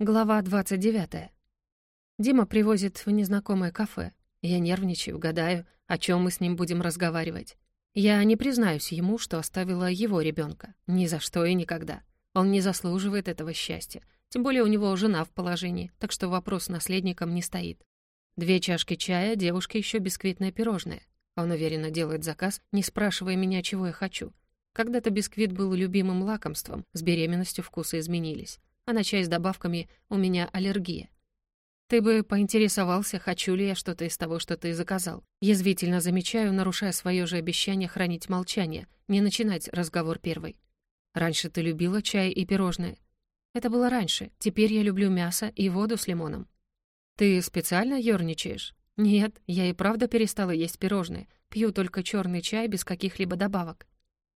Глава 29. Дима привозит в незнакомое кафе. Я нервничаю, гадаю, о чем мы с ним будем разговаривать. Я не признаюсь ему, что оставила его ребенка. Ни за что и никогда. Он не заслуживает этого счастья. Тем более у него жена в положении, так что вопрос с наследником не стоит. Две чашки чая, девушке еще бисквитное пирожное. Он уверенно делает заказ, не спрашивая меня, чего я хочу. Когда-то бисквит был любимым лакомством, с беременностью вкусы изменились а на чай с добавками у меня аллергия. Ты бы поинтересовался, хочу ли я что-то из того, что ты заказал. Язвительно замечаю, нарушая свое же обещание хранить молчание, не начинать разговор первой. Раньше ты любила чай и пирожные. Это было раньше, теперь я люблю мясо и воду с лимоном. Ты специально ёрничаешь? Нет, я и правда перестала есть пирожные, пью только черный чай без каких-либо добавок.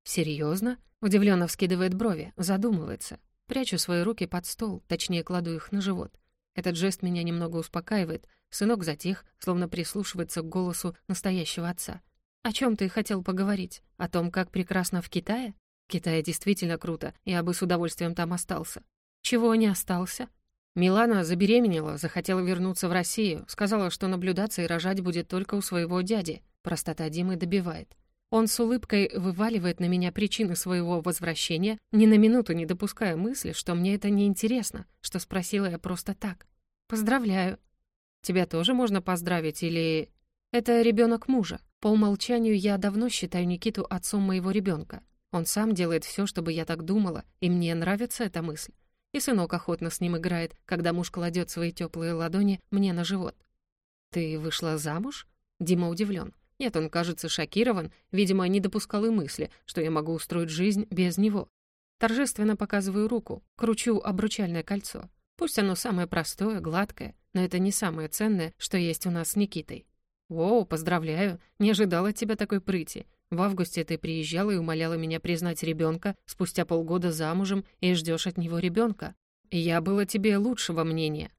Серьезно? Удивленно вскидывает брови, задумывается. Прячу свои руки под стол, точнее, кладу их на живот. Этот жест меня немного успокаивает. Сынок затих, словно прислушивается к голосу настоящего отца. «О чем ты хотел поговорить? О том, как прекрасно в Китае? Китай действительно круто, я бы с удовольствием там остался. Чего не остался?» Милана забеременела, захотела вернуться в Россию, сказала, что наблюдаться и рожать будет только у своего дяди. Простота Димы добивает. Он с улыбкой вываливает на меня причины своего возвращения, ни на минуту не допуская мысли, что мне это не интересно, что спросила я просто так. «Поздравляю». «Тебя тоже можно поздравить или...» «Это ребенок мужа. По умолчанию я давно считаю Никиту отцом моего ребенка. Он сам делает все, чтобы я так думала, и мне нравится эта мысль. И сынок охотно с ним играет, когда муж кладет свои теплые ладони мне на живот. «Ты вышла замуж?» Дима удивлен. Нет, он, кажется, шокирован, видимо, не допускал и мысли, что я могу устроить жизнь без него. Торжественно показываю руку, кручу обручальное кольцо. Пусть оно самое простое, гладкое, но это не самое ценное, что есть у нас с Никитой. «Воу, поздравляю, не ожидала от тебя такой прыти. В августе ты приезжала и умоляла меня признать ребенка спустя полгода замужем и ждешь от него ребенка. Я была тебе лучшего мнения».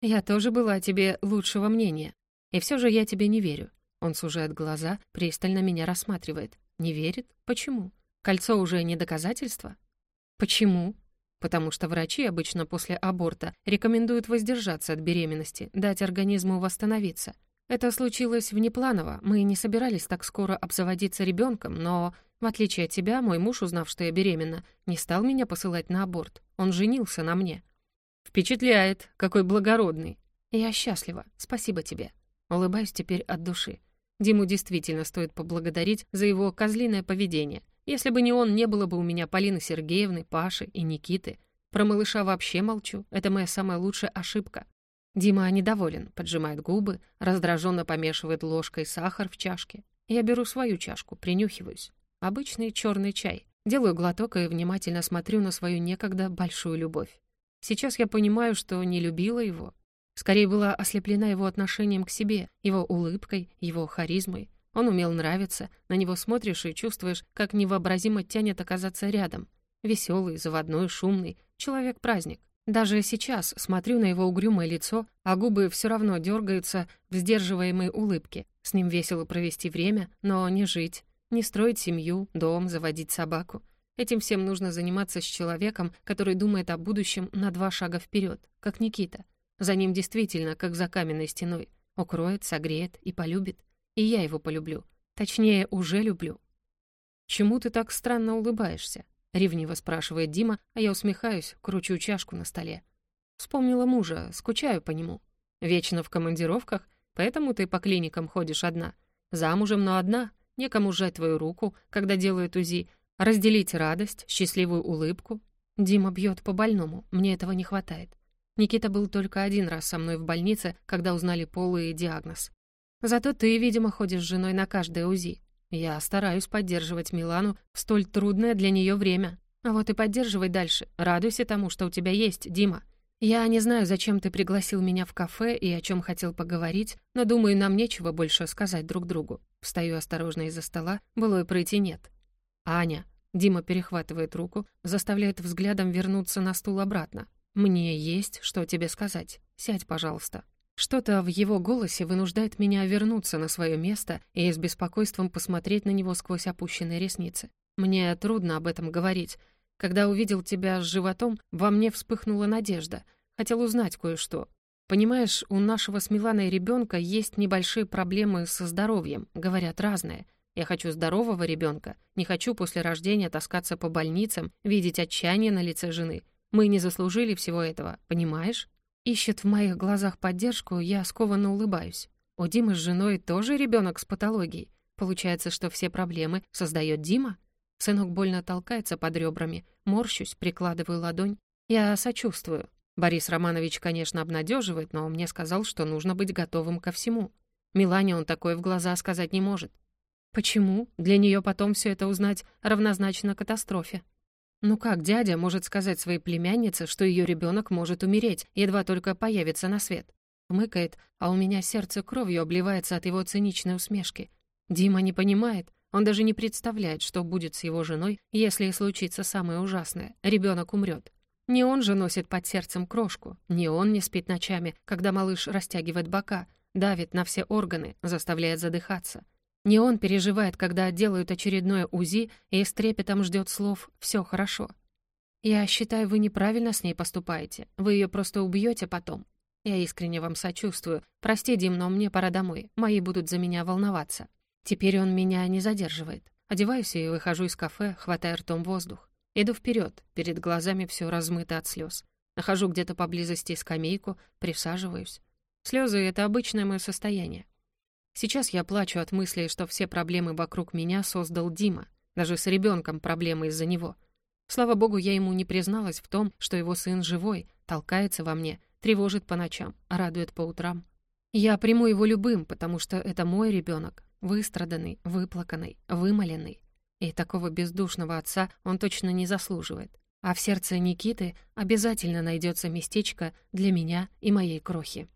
«Я тоже была тебе лучшего мнения. И все же я тебе не верю. Он сужает глаза, пристально меня рассматривает. Не верит? Почему? Кольцо уже не доказательство? Почему? Потому что врачи обычно после аборта рекомендуют воздержаться от беременности, дать организму восстановиться. Это случилось внепланово, мы не собирались так скоро обзаводиться ребенком, но, в отличие от тебя, мой муж, узнав, что я беременна, не стал меня посылать на аборт. Он женился на мне. Впечатляет, какой благородный. Я счастлива, спасибо тебе. Улыбаюсь теперь от души. Диму действительно стоит поблагодарить за его козлиное поведение. Если бы не он, не было бы у меня Полины Сергеевны, Паши и Никиты. Про малыша вообще молчу, это моя самая лучшая ошибка. Дима недоволен, поджимает губы, раздраженно помешивает ложкой сахар в чашке. Я беру свою чашку, принюхиваюсь. Обычный черный чай. Делаю глоток и внимательно смотрю на свою некогда большую любовь. Сейчас я понимаю, что не любила его, Скорее была ослеплена его отношением к себе, его улыбкой, его харизмой. Он умел нравиться, на него смотришь и чувствуешь, как невообразимо тянет оказаться рядом. Веселый, заводной, шумный, человек-праздник. Даже сейчас смотрю на его угрюмое лицо, а губы все равно дергаются в сдерживаемой улыбке. С ним весело провести время, но не жить, не строить семью, дом, заводить собаку. Этим всем нужно заниматься с человеком, который думает о будущем на два шага вперед, как Никита. За ним действительно, как за каменной стеной. Укроет, согреет и полюбит. И я его полюблю. Точнее, уже люблю. «Чему ты так странно улыбаешься?» — ревниво спрашивает Дима, а я усмехаюсь, кручу чашку на столе. Вспомнила мужа, скучаю по нему. Вечно в командировках, поэтому ты по клиникам ходишь одна. Замужем, но одна, некому сжать твою руку, когда делают УЗИ, разделить радость, счастливую улыбку. Дима бьет по больному, мне этого не хватает. Никита был только один раз со мной в больнице, когда узнали пол и диагноз. Зато ты, видимо, ходишь с женой на каждое УЗИ. Я стараюсь поддерживать Милану в столь трудное для нее время. А вот и поддерживай дальше. Радуйся тому, что у тебя есть, Дима. Я не знаю, зачем ты пригласил меня в кафе и о чем хотел поговорить, но думаю, нам нечего больше сказать друг другу. Встаю осторожно из-за стола, былой пройти нет. Аня. Дима перехватывает руку, заставляет взглядом вернуться на стул обратно. «Мне есть что тебе сказать. Сядь, пожалуйста». Что-то в его голосе вынуждает меня вернуться на свое место и с беспокойством посмотреть на него сквозь опущенные ресницы. Мне трудно об этом говорить. Когда увидел тебя с животом, во мне вспыхнула надежда. Хотел узнать кое-что. Понимаешь, у нашего с Миланой ребенка есть небольшие проблемы со здоровьем, говорят разные. Я хочу здорового ребенка, не хочу после рождения таскаться по больницам, видеть отчаяние на лице жены. Мы не заслужили всего этого, понимаешь? Ищет в моих глазах поддержку, я скованно улыбаюсь. У Димы с женой тоже ребенок с патологией. Получается, что все проблемы создает Дима? Сынок больно толкается под ребрами, морщусь, прикладываю ладонь. Я сочувствую. Борис Романович, конечно, обнадеживает, но мне сказал, что нужно быть готовым ко всему. Милане он такое в глаза сказать не может. Почему? Для нее потом все это узнать равнозначно катастрофе. Ну как дядя может сказать своей племяннице, что ее ребенок может умереть, едва только появится на свет? Мыкает, а у меня сердце кровью обливается от его циничной усмешки. Дима не понимает, он даже не представляет, что будет с его женой, если случится самое ужасное — ребенок умрет. Не он же носит под сердцем крошку, не он не спит ночами, когда малыш растягивает бока, давит на все органы, заставляет задыхаться. Не он переживает, когда делают очередное УЗИ и с трепетом ждет слов «все хорошо». «Я считаю, вы неправильно с ней поступаете. Вы ее просто убьете потом. Я искренне вам сочувствую. Прости, Дим, но мне пора домой. Мои будут за меня волноваться». Теперь он меня не задерживает. Одеваюсь и выхожу из кафе, хватая ртом воздух. Иду вперед, перед глазами все размыто от слез. Нахожу где-то поблизости скамейку, присаживаюсь. Слезы — это обычное мое состояние. Сейчас я плачу от мысли, что все проблемы вокруг меня создал Дима. Даже с ребенком проблемы из-за него. Слава богу, я ему не призналась в том, что его сын живой, толкается во мне, тревожит по ночам, радует по утрам. Я приму его любым, потому что это мой ребенок, выстраданный, выплаканный, вымоленный. И такого бездушного отца он точно не заслуживает. А в сердце Никиты обязательно найдется местечко для меня и моей крохи.